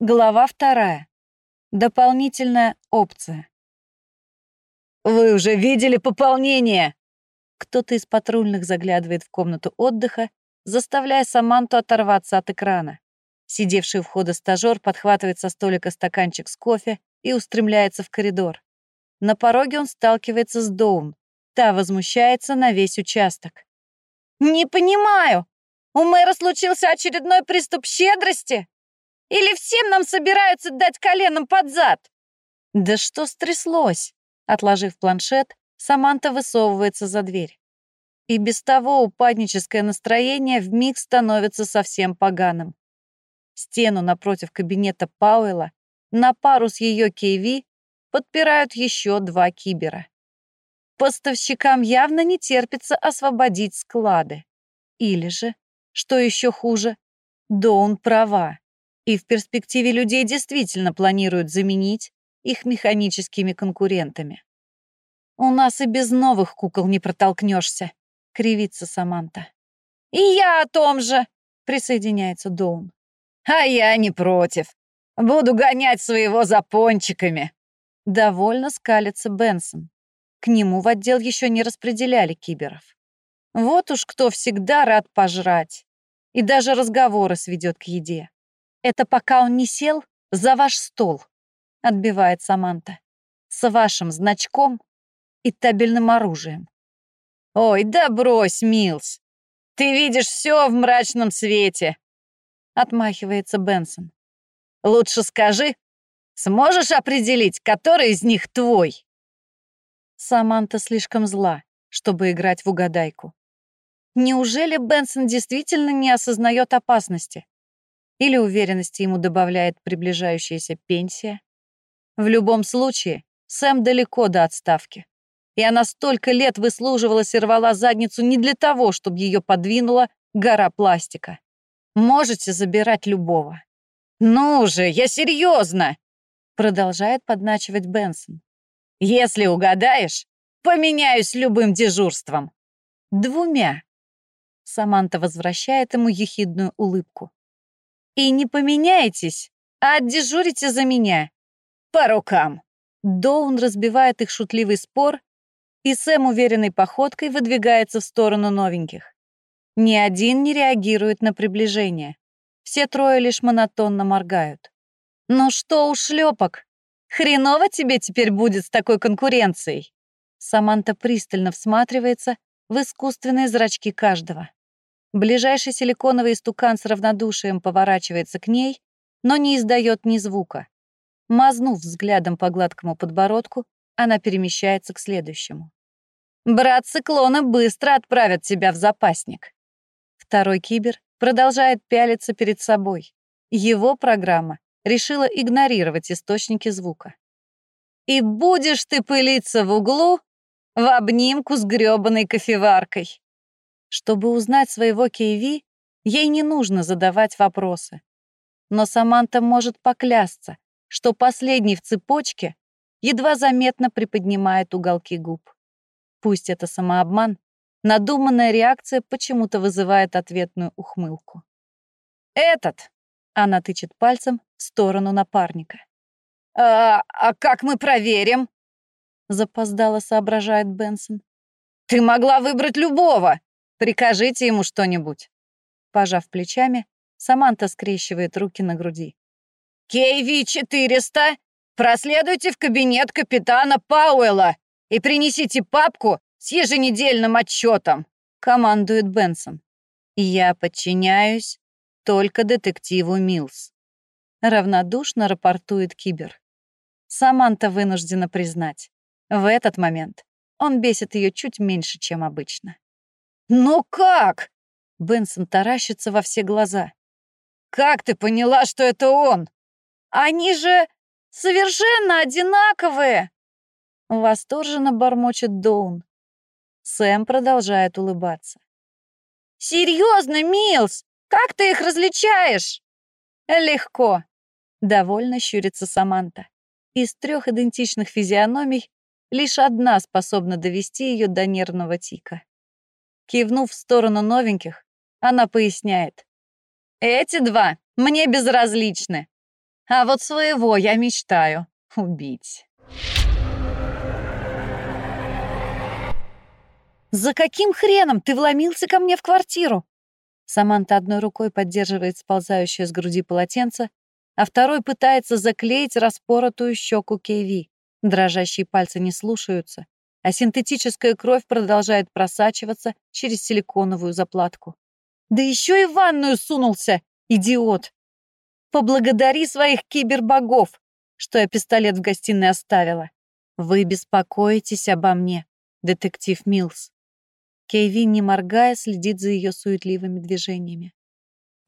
Глава вторая. Дополнительная опция. «Вы уже видели пополнение?» Кто-то из патрульных заглядывает в комнату отдыха, заставляя Саманту оторваться от экрана. Сидевший у входа стажёр подхватывает со столика стаканчик с кофе и устремляется в коридор. На пороге он сталкивается с Доун. Та возмущается на весь участок. «Не понимаю, у мэра случился очередной приступ щедрости?» Или всем нам собираются дать коленом под зад?» «Да что стряслось?» Отложив планшет, Саманта высовывается за дверь. И без того упадническое настроение вмиг становится совсем поганым. Стену напротив кабинета Пауэлла на пару с ее KV подпирают еще два кибера. Поставщикам явно не терпится освободить склады. Или же, что еще хуже, Доун права и в перспективе людей действительно планируют заменить их механическими конкурентами. «У нас и без новых кукол не протолкнешься», — кривится Саманта. «И я о том же», — присоединяется Доун. «А я не против. Буду гонять своего за пончиками». Довольно скалится Бенсон. К нему в отдел еще не распределяли киберов. Вот уж кто всегда рад пожрать. И даже разговоры сведет к еде. Это пока он не сел за ваш стол, отбивает Саманта. С вашим значком и табельным оружием. Ой, да брось, Милс. Ты видишь все в мрачном свете. Отмахивается Бенсон. Лучше скажи, сможешь определить, который из них твой? Саманта слишком зла, чтобы играть в угадайку. Неужели Бенсон действительно не осознает опасности? Или уверенности ему добавляет приближающаяся пенсия. В любом случае, Сэм далеко до отставки. И она столько лет выслуживалась и рвала задницу не для того, чтобы ее подвинула гора пластика. Можете забирать любого. «Ну же, я серьезно!» Продолжает подначивать Бенсон. «Если угадаешь, поменяюсь любым дежурством». «Двумя». Саманта возвращает ему ехидную улыбку. И не поменяйтесь, а дежурите за меня. По рукам. Доун разбивает их шутливый спор, и Сэм уверенной походкой выдвигается в сторону новеньких. Ни один не реагирует на приближение. Все трое лишь монотонно моргают. «Ну что у шлепок? Хреново тебе теперь будет с такой конкуренцией!» Саманта пристально всматривается в искусственные зрачки каждого. Ближайший силиконовый стукан с равнодушием поворачивается к ней, но не издает ни звука. Мазнув взглядом по гладкому подбородку, она перемещается к следующему. «Брат циклона быстро отправят тебя в запасник». Второй кибер продолжает пялиться перед собой. Его программа решила игнорировать источники звука. «И будешь ты пылиться в углу в обнимку с грёбаной кофеваркой». Чтобы узнать своего Кейви, ей не нужно задавать вопросы. Но Саманта может поклясться, что последний в цепочке едва заметно приподнимает уголки губ. Пусть это самообман, надуманная реакция почему-то вызывает ответную ухмылку. «Этот!» — она тычет пальцем в сторону напарника. «А, а как мы проверим?» — запоздало соображает Бенсон. «Ты могла выбрать любого!» Прикажите ему что-нибудь». Пожав плечами, Саманта скрещивает руки на груди. «Кейви-400, проследуйте в кабинет капитана Пауэлла и принесите папку с еженедельным отчетом», командует Бенсон. «Я подчиняюсь только детективу Милс», равнодушно рапортует Кибер. Саманта вынуждена признать, в этот момент он бесит ее чуть меньше, чем обычно. «Ну как?» Бенсон таращится во все глаза. «Как ты поняла, что это он? Они же совершенно одинаковые!» Восторженно бормочет Доун. Сэм продолжает улыбаться. «Серьезно, Милс, как ты их различаешь?» «Легко», — довольно щурится Саманта. Из трех идентичных физиономий лишь одна способна довести ее до нервного тика. Кивнув в сторону новеньких, она поясняет. «Эти два мне безразличны. А вот своего я мечтаю убить. «За каким хреном ты вломился ко мне в квартиру?» Саманта одной рукой поддерживает сползающее с груди полотенце, а второй пытается заклеить распоротую щеку Кейви. Дрожащие пальцы не слушаются, а синтетическая кровь продолжает просачиваться через силиконовую заплатку. «Да еще и в ванную сунулся, идиот! Поблагодари своих кибербогов, что я пистолет в гостиной оставила. Вы беспокоитесь обо мне, детектив Милс. Кейвин, не моргая, следит за ее суетливыми движениями.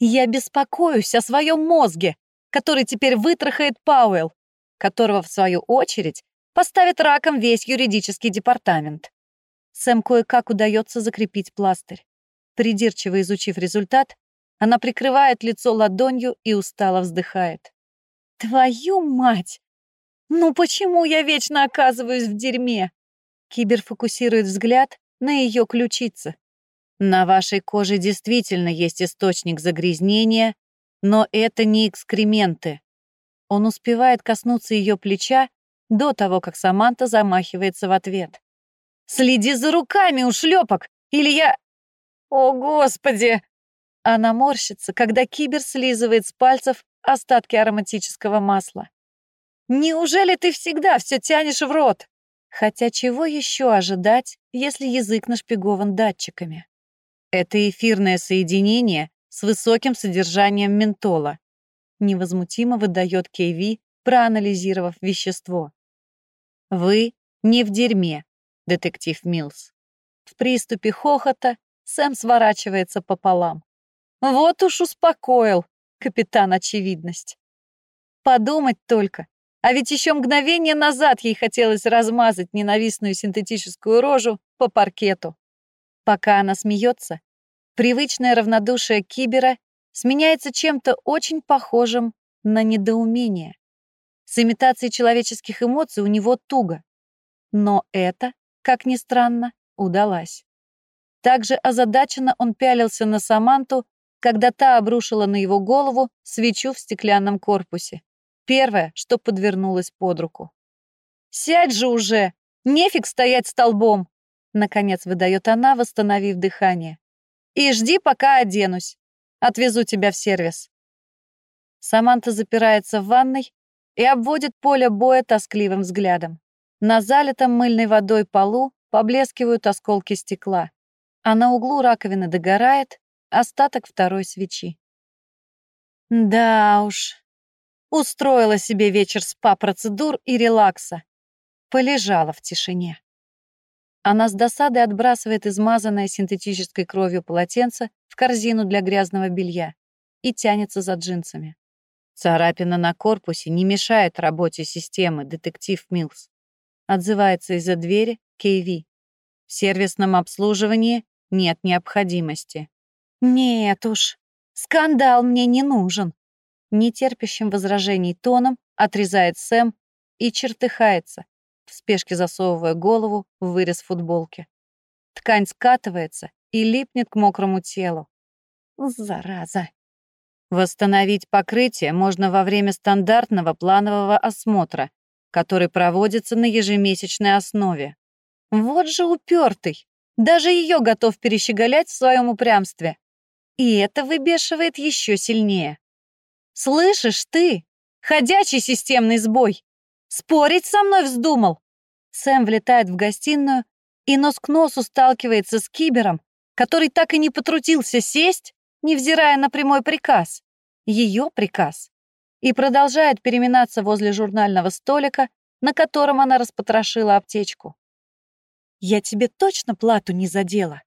«Я беспокоюсь о своем мозге, который теперь вытрахает Пауэлл, которого, в свою очередь, поставит раком весь юридический департамент». Сэм кое-как удается закрепить пластырь. Придирчиво изучив результат, она прикрывает лицо ладонью и устало вздыхает. «Твою мать! Ну почему я вечно оказываюсь в дерьме?» Кибер фокусирует взгляд на ее ключице. На вашей коже действительно есть источник загрязнения, но это не экскременты. Он успевает коснуться ее плеча до того, как Саманта замахивается в ответ. «Следи за руками, ушлепок, или я...» «О, Господи!» Она морщится, когда кибер слизывает с пальцев остатки ароматического масла. «Неужели ты всегда все тянешь в рот?» Хотя чего еще ожидать, если язык нашпигован датчиками? Это эфирное соединение с высоким содержанием ментола. Невозмутимо выдает Кейви, проанализировав вещество. Вы не в дерьме, детектив Милс. В приступе хохота Сэм сворачивается пополам. Вот уж успокоил капитан очевидность. Подумать только, а ведь еще мгновение назад ей хотелось размазать ненавистную синтетическую рожу по паркету. Пока она смеется, привычное равнодушие кибера сменяется чем-то очень похожим на недоумение. С имитацией человеческих эмоций у него туго. Но это, как ни странно, удалось. Также озадаченно он пялился на Саманту, когда та обрушила на его голову свечу в стеклянном корпусе. Первое, что подвернулось под руку. «Сядь же уже! Нефиг стоять столбом!» Наконец выдает она, восстановив дыхание. «И жди, пока оденусь. Отвезу тебя в сервис». Саманта запирается в ванной и обводит поле боя тоскливым взглядом. На залитом мыльной водой полу поблескивают осколки стекла, а на углу раковины догорает остаток второй свечи. Да уж, Устроила себе вечер спа-процедур и релакса. Полежала в тишине. Она с досадой отбрасывает измазанное синтетической кровью полотенце в корзину для грязного белья и тянется за джинсами. Царапина на корпусе не мешает работе системы, детектив Милс. Отзывается из-за двери Кейви. В сервисном обслуживании нет необходимости. Нет уж, скандал мне не нужен нетерпящим возражений тоном отрезает Сэм и чертыхается, в спешке засовывая голову в вырез футболки. Ткань скатывается и липнет к мокрому телу. Зараза. Восстановить покрытие можно во время стандартного планового осмотра, который проводится на ежемесячной основе. Вот же упертый. Даже ее готов перещеголять в своем упрямстве. И это выбешивает еще сильнее. «Слышишь ты? Ходячий системный сбой! Спорить со мной вздумал!» Сэм влетает в гостиную и нос к носу сталкивается с кибером, который так и не потрудился сесть, невзирая на прямой приказ. Ее приказ. И продолжает переминаться возле журнального столика, на котором она распотрошила аптечку. «Я тебе точно плату не задела.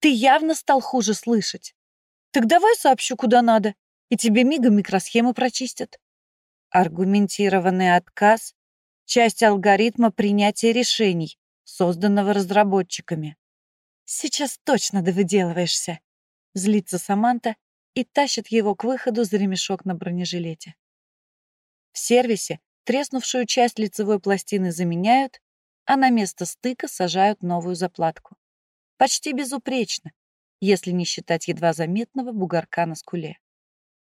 Ты явно стал хуже слышать. Так давай сообщу, куда надо и тебе мигом микросхемы прочистят. Аргументированный отказ — часть алгоритма принятия решений, созданного разработчиками. Сейчас точно довыделываешься. Злится Саманта и тащит его к выходу за ремешок на бронежилете. В сервисе треснувшую часть лицевой пластины заменяют, а на место стыка сажают новую заплатку. Почти безупречно, если не считать едва заметного бугорка на скуле.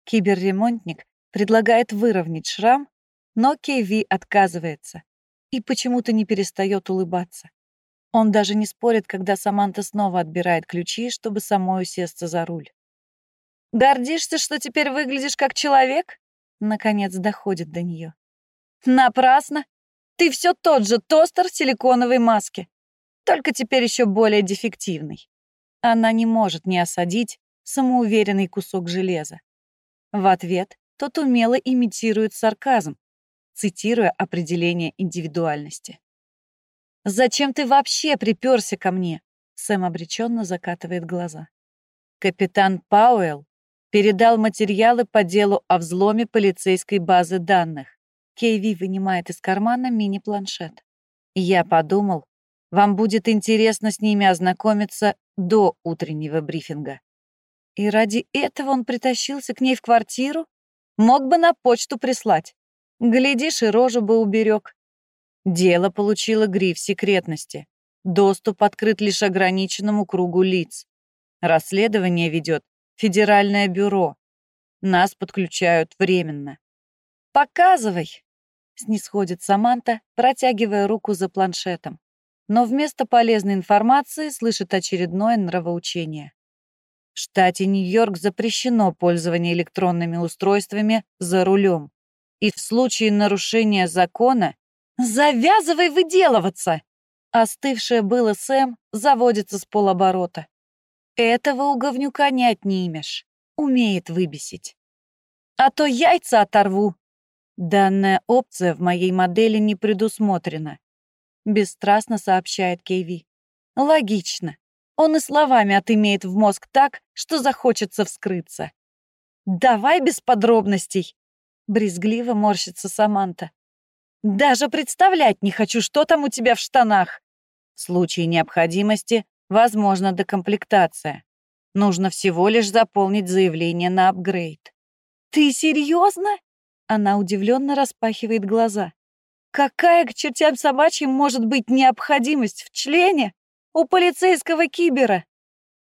Киберремонтник Предлагает выровнять шрам, но Кейви отказывается и почему-то не перестает улыбаться. Он даже не спорит, когда Саманта снова отбирает ключи, чтобы самой усесться за руль. «Гордишься, что теперь выглядишь как человек?» Наконец доходит до нее. «Напрасно! Ты все тот же тостер в силиконовой маске, только теперь еще более дефективный». Она не может не осадить самоуверенный кусок железа. В ответ тот умело имитирует сарказм, цитируя определение индивидуальности. «Зачем ты вообще приперся ко мне?» Сэм обреченно закатывает глаза. Капитан Пауэлл передал материалы по делу о взломе полицейской базы данных. Кейви вынимает из кармана мини-планшет. Я подумал, вам будет интересно с ними ознакомиться до утреннего брифинга. И ради этого он притащился к ней в квартиру? Мог бы на почту прислать. Глядишь, и рожу бы уберег. Дело получило гриф секретности. Доступ открыт лишь ограниченному кругу лиц. Расследование ведет Федеральное бюро. Нас подключают временно. «Показывай!» — снисходит Саманта, протягивая руку за планшетом. Но вместо полезной информации слышит очередное нравоучение. В штате Нью-Йорк запрещено пользование электронными устройствами за рулем. И в случае нарушения закона «Завязывай выделываться!» Остывшее было Сэм заводится с полоборота. Этого у говнюка не отнимешь. Умеет выбесить. А то яйца оторву. Данная опция в моей модели не предусмотрена. Бесстрастно сообщает Кейви. Логично. Он и словами отымеет в мозг так, что захочется вскрыться. Давай без подробностей. Брезгливо морщится Саманта. Даже представлять не хочу, что там у тебя в штанах. В случае необходимости Возможно, декомплектация. Нужно всего лишь заполнить заявление на апгрейд. «Ты серьезно?» Она удивленно распахивает глаза. «Какая к чертям собачьим может быть необходимость в члене у полицейского кибера?»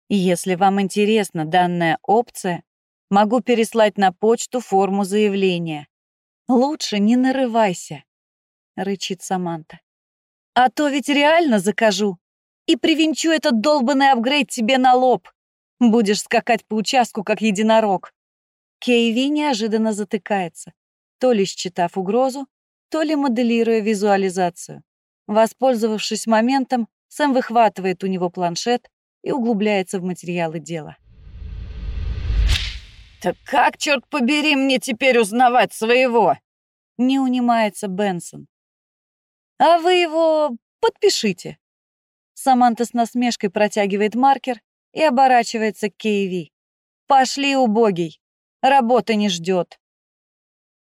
Если вам интересна данная опция, могу переслать на почту форму заявления. Лучше не нарывайся, рычит Саманта. А то ведь реально закажу и привинчу этот долбанный апгрейд тебе на лоб. Будешь скакать по участку, как единорог». Кейви неожиданно затыкается, то ли считав угрозу, то ли моделируя визуализацию. Воспользовавшись моментом, Сэм выхватывает у него планшет и углубляется в материалы дела. «Так как, черт побери, мне теперь узнавать своего?» Не унимается Бенсон. «А вы его подпишите», Саманта с насмешкой протягивает маркер и оборачивается к Кейви. «Пошли, убогий! Работа не ждет!»